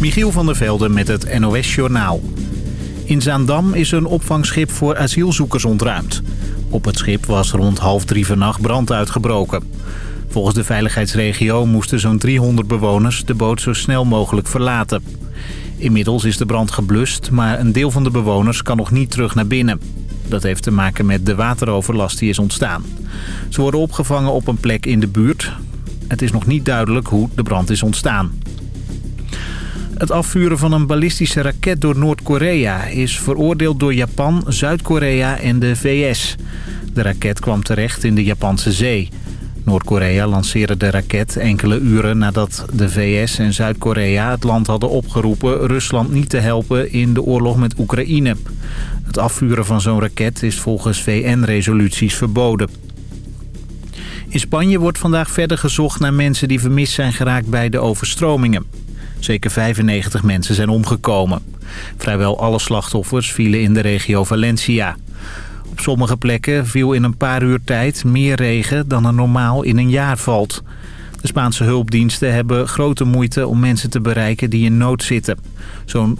Michiel van der Velde met het NOS-journaal. In Zaandam is een opvangschip voor asielzoekers ontruimd. Op het schip was rond half drie vannacht brand uitgebroken. Volgens de veiligheidsregio moesten zo'n 300 bewoners de boot zo snel mogelijk verlaten. Inmiddels is de brand geblust, maar een deel van de bewoners kan nog niet terug naar binnen. Dat heeft te maken met de wateroverlast die is ontstaan. Ze worden opgevangen op een plek in de buurt. Het is nog niet duidelijk hoe de brand is ontstaan. Het afvuren van een ballistische raket door Noord-Korea is veroordeeld door Japan, Zuid-Korea en de VS. De raket kwam terecht in de Japanse zee. Noord-Korea lanceerde de raket enkele uren nadat de VS en Zuid-Korea het land hadden opgeroepen Rusland niet te helpen in de oorlog met Oekraïne. Het afvuren van zo'n raket is volgens VN-resoluties verboden. In Spanje wordt vandaag verder gezocht naar mensen die vermist zijn geraakt bij de overstromingen. Zeker 95 mensen zijn omgekomen. Vrijwel alle slachtoffers vielen in de regio Valencia. Op sommige plekken viel in een paar uur tijd meer regen dan er normaal in een jaar valt. De Spaanse hulpdiensten hebben grote moeite om mensen te bereiken die in nood zitten. Zo'n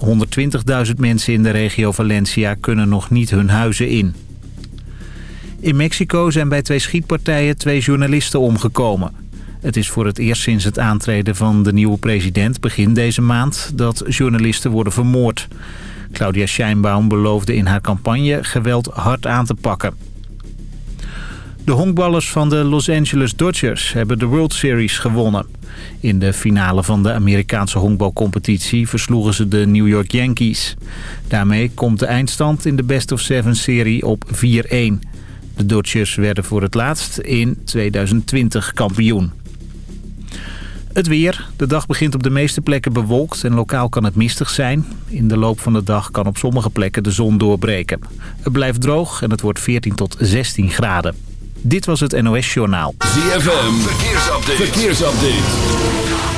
120.000 mensen in de regio Valencia kunnen nog niet hun huizen in. In Mexico zijn bij twee schietpartijen twee journalisten omgekomen. Het is voor het eerst sinds het aantreden van de nieuwe president begin deze maand dat journalisten worden vermoord. Claudia Scheinbaum beloofde in haar campagne geweld hard aan te pakken. De honkballers van de Los Angeles Dodgers hebben de World Series gewonnen. In de finale van de Amerikaanse honkbalcompetitie versloegen ze de New York Yankees. Daarmee komt de eindstand in de Best of Seven serie op 4-1. De Dodgers werden voor het laatst in 2020 kampioen. Het weer. De dag begint op de meeste plekken bewolkt en lokaal kan het mistig zijn. In de loop van de dag kan op sommige plekken de zon doorbreken. Het blijft droog en het wordt 14 tot 16 graden. Dit was het NOS Journaal. ZFM. Verkeersupdate. Verkeersupdate.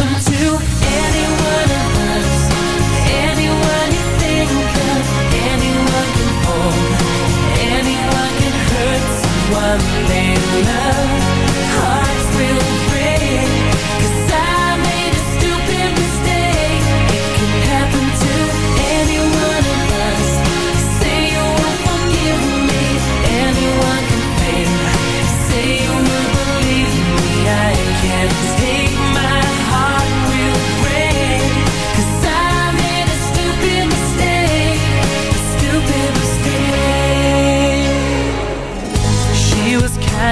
完美了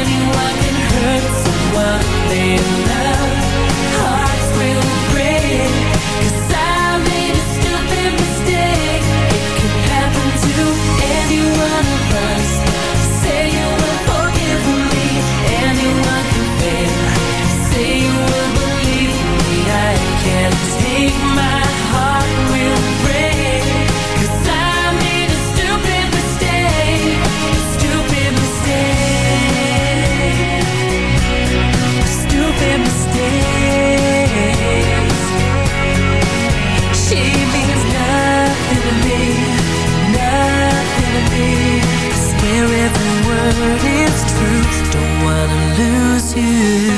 anyone can. Hurt someone they love. lose you.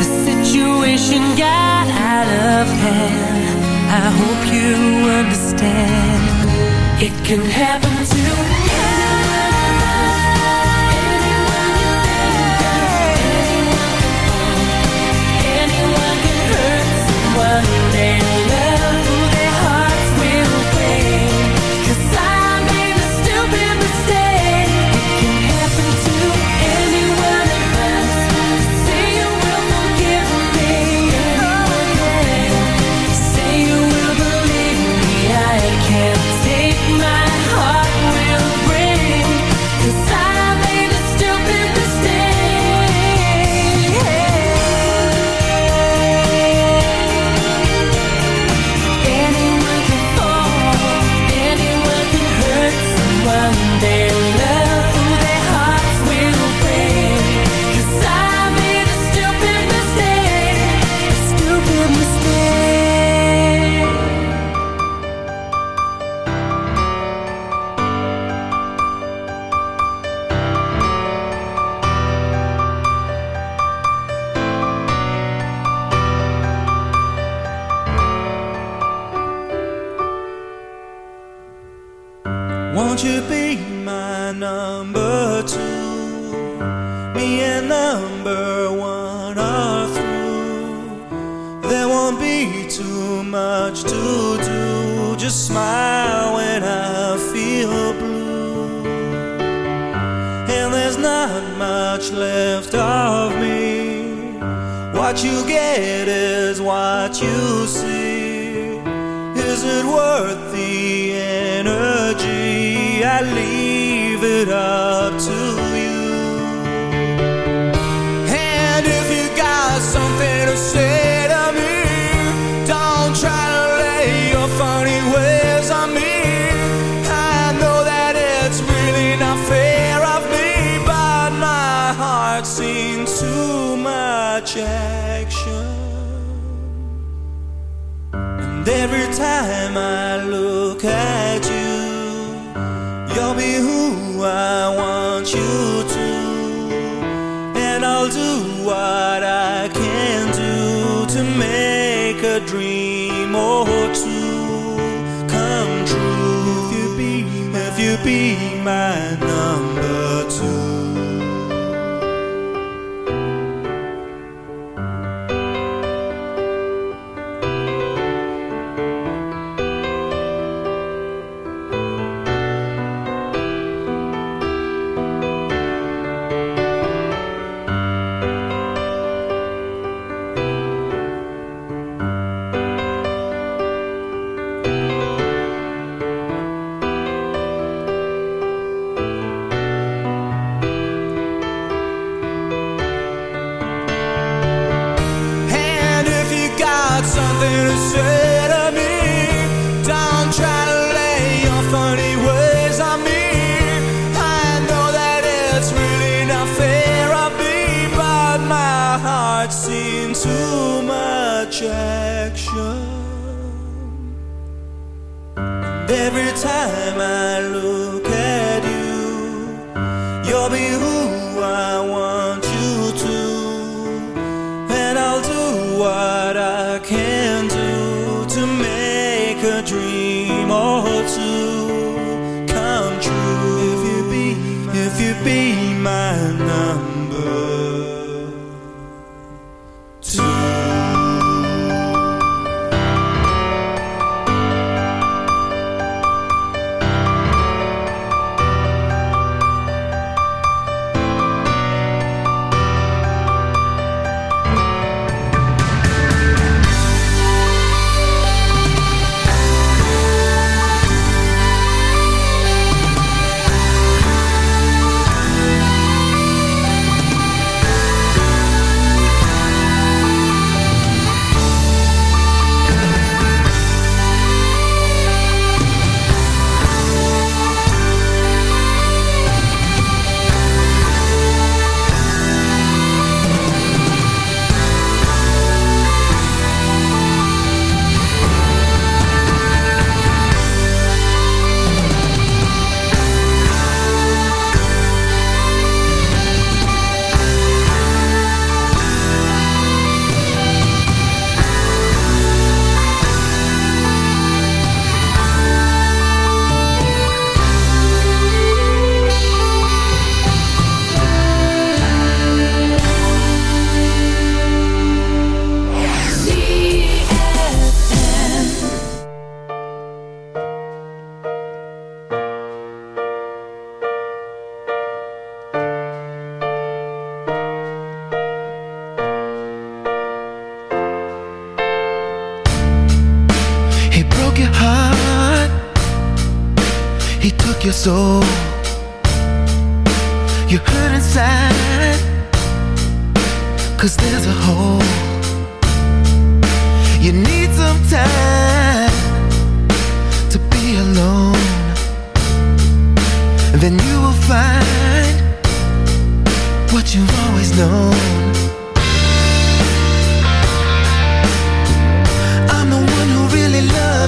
The situation got out of hand. I hope you understand. It can happen to And every time I look at you, you'll be who I want you to. And I'll do what I can do to make a dream.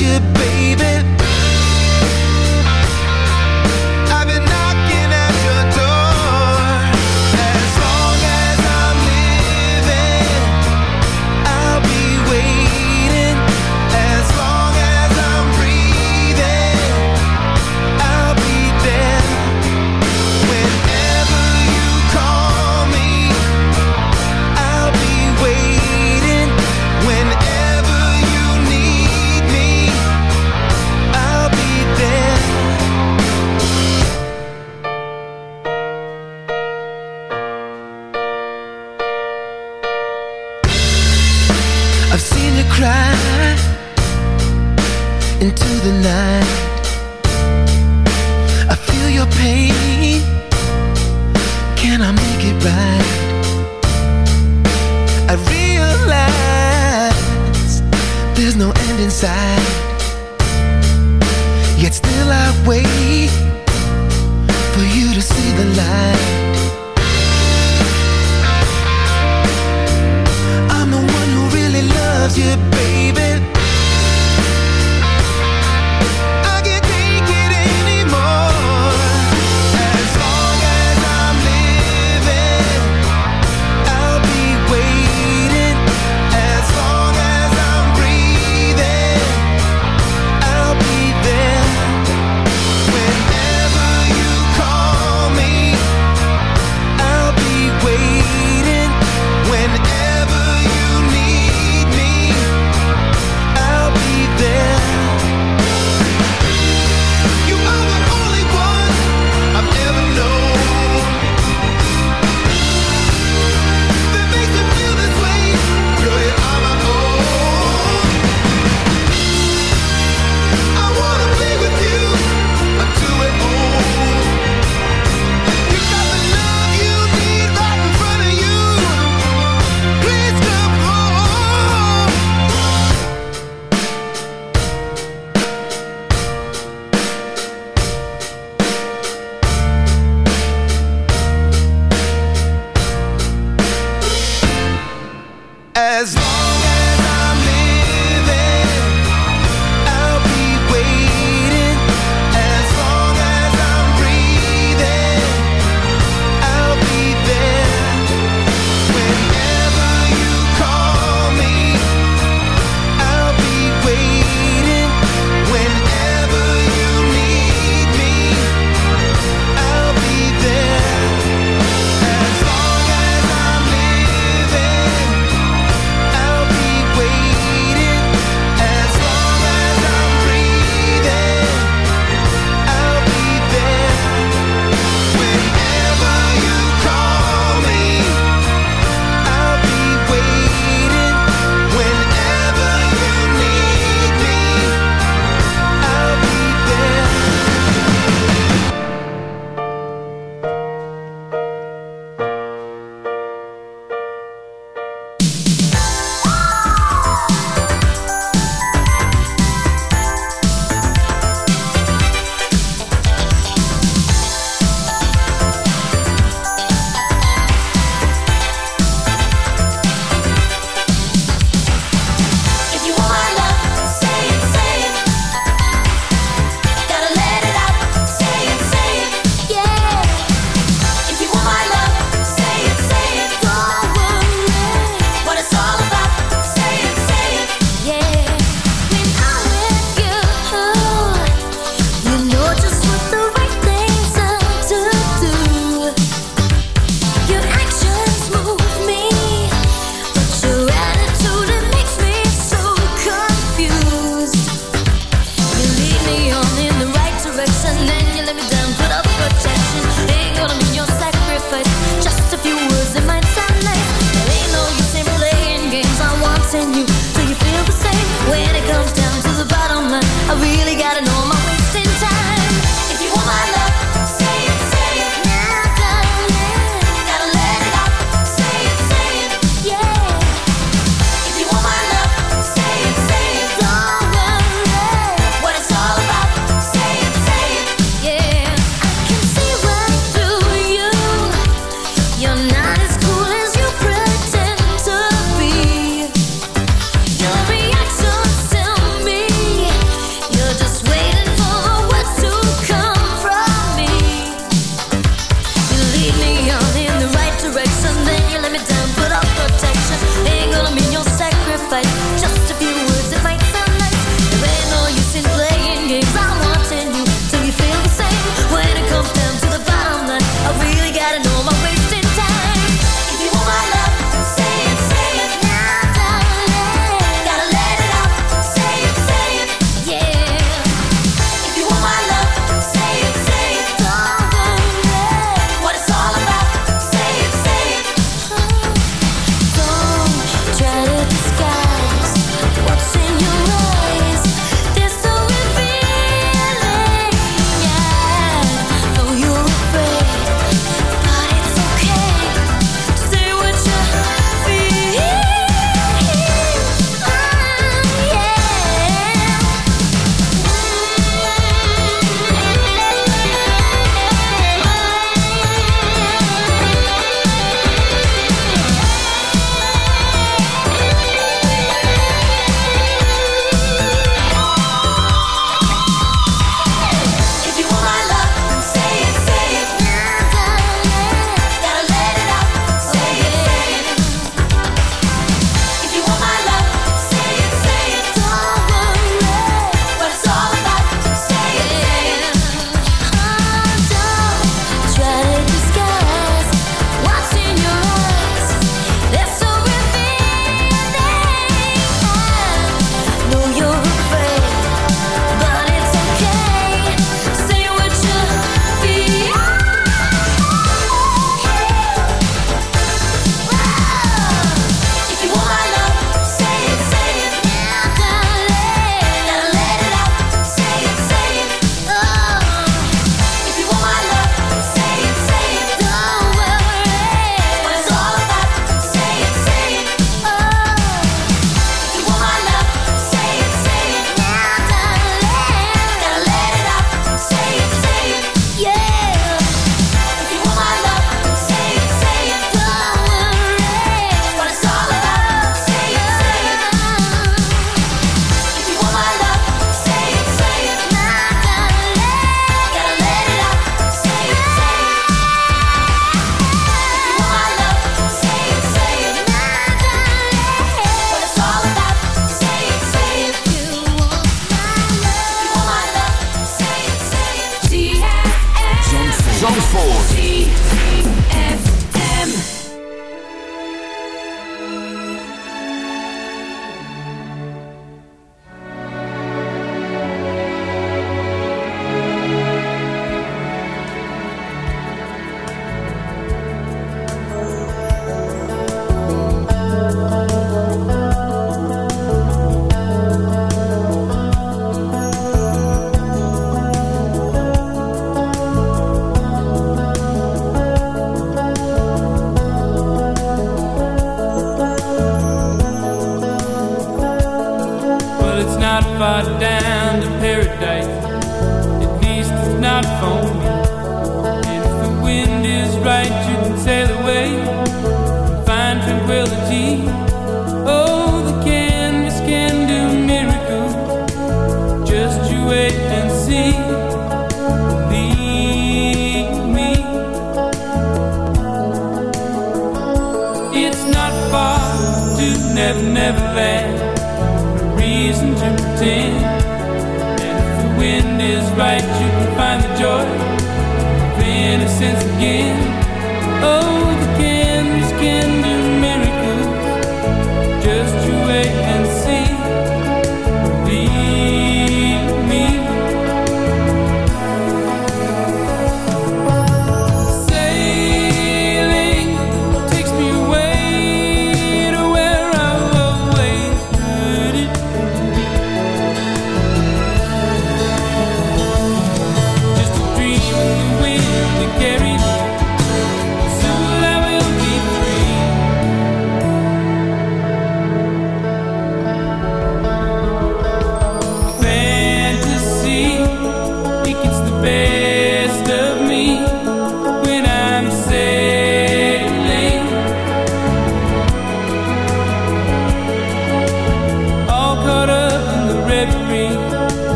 You,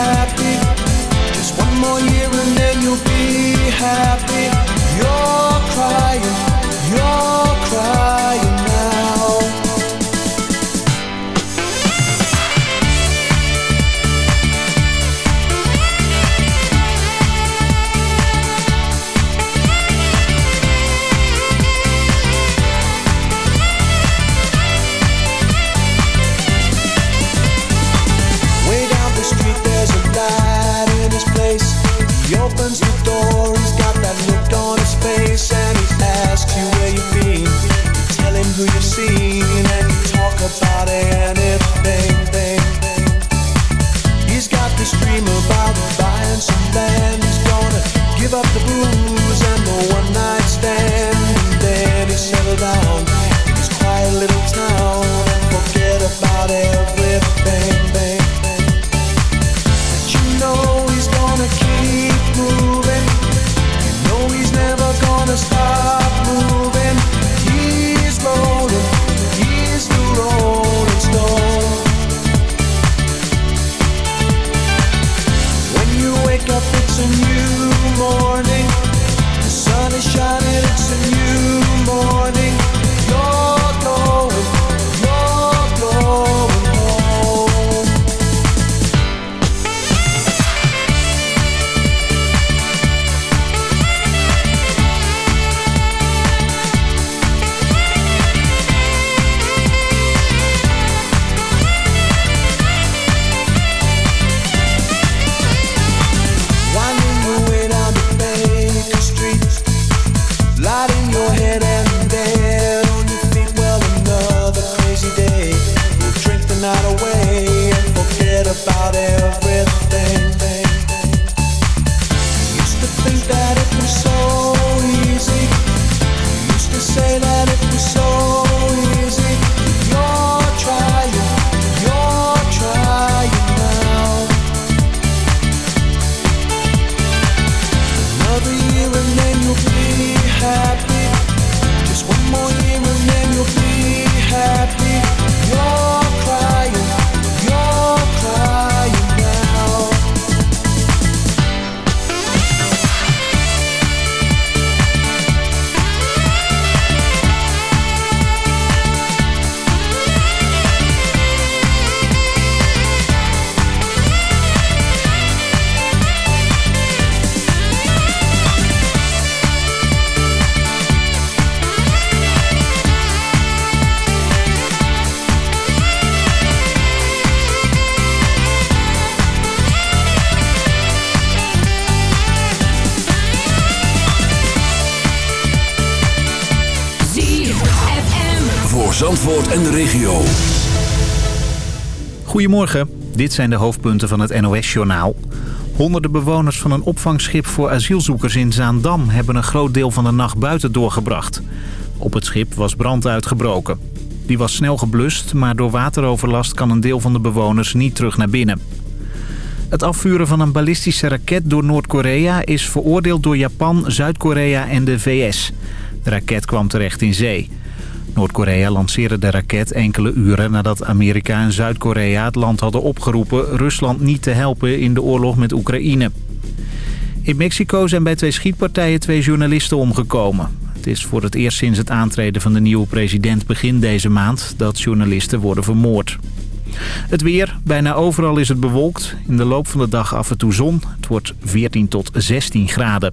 Happy. Just one more year and then you'll be happy. You're Goedemorgen, dit zijn de hoofdpunten van het NOS-journaal. Honderden bewoners van een opvangschip voor asielzoekers in Zaandam... hebben een groot deel van de nacht buiten doorgebracht. Op het schip was brand uitgebroken. Die was snel geblust, maar door wateroverlast kan een deel van de bewoners niet terug naar binnen. Het afvuren van een ballistische raket door Noord-Korea is veroordeeld door Japan, Zuid-Korea en de VS. De raket kwam terecht in zee. Noord-Korea lanceerde de raket enkele uren nadat Amerika en Zuid-Korea het land hadden opgeroepen Rusland niet te helpen in de oorlog met Oekraïne. In Mexico zijn bij twee schietpartijen twee journalisten omgekomen. Het is voor het eerst sinds het aantreden van de nieuwe president begin deze maand dat journalisten worden vermoord. Het weer. Bijna overal is het bewolkt. In de loop van de dag af en toe zon. Het wordt 14 tot 16 graden.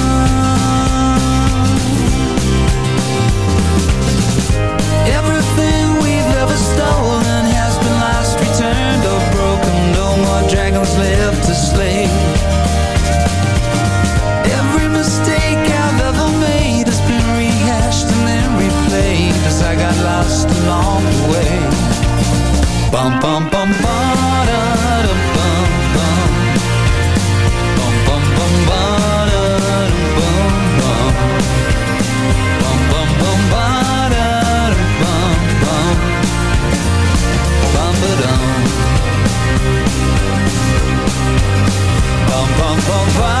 Lost along the way. Bum bum bum bum bum. Bum bum bum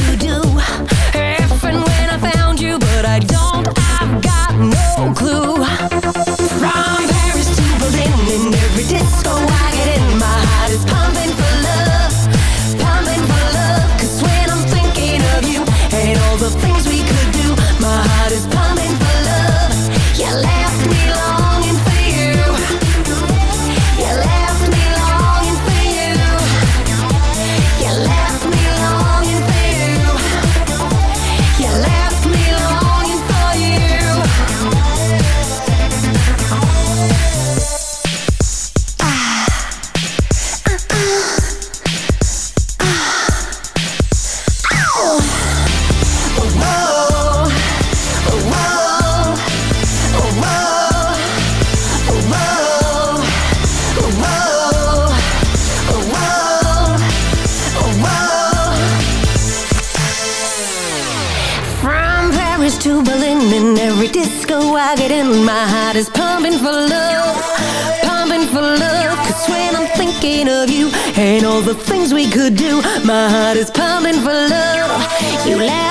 My heart is pounding for love. You laugh.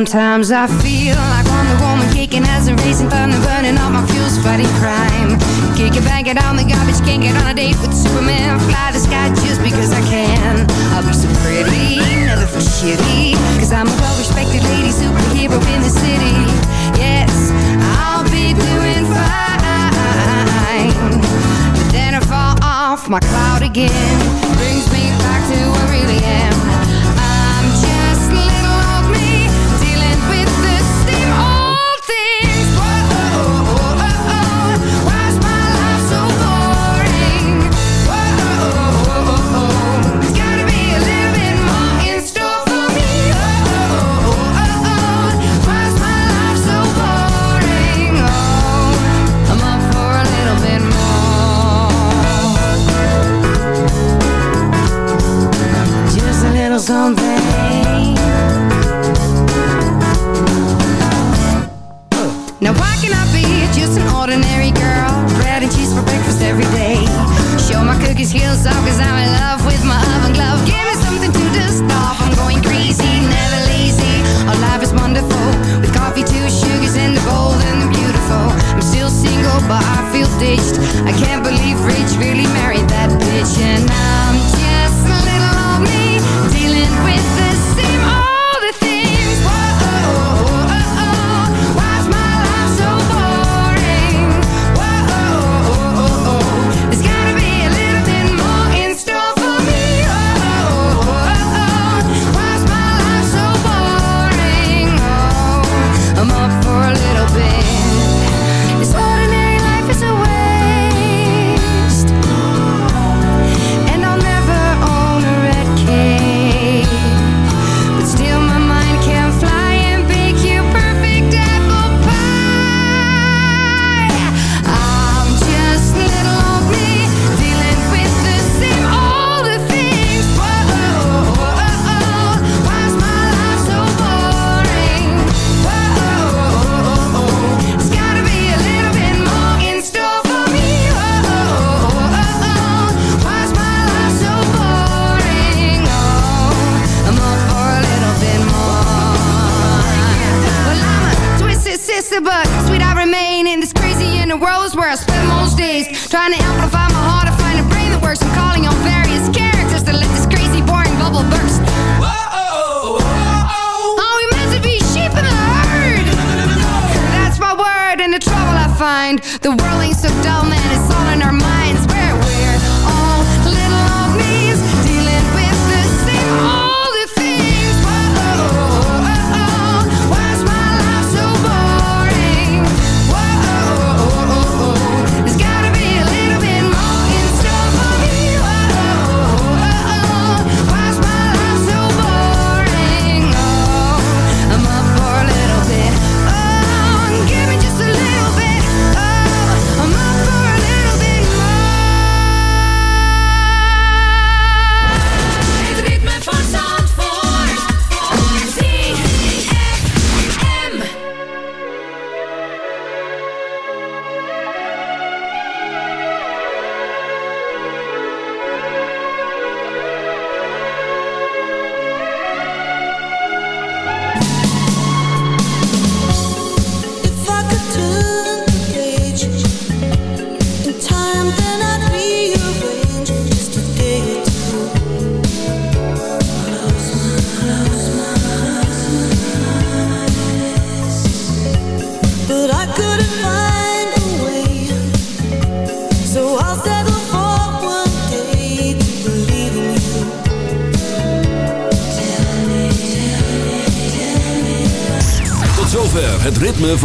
Sometimes I feel the world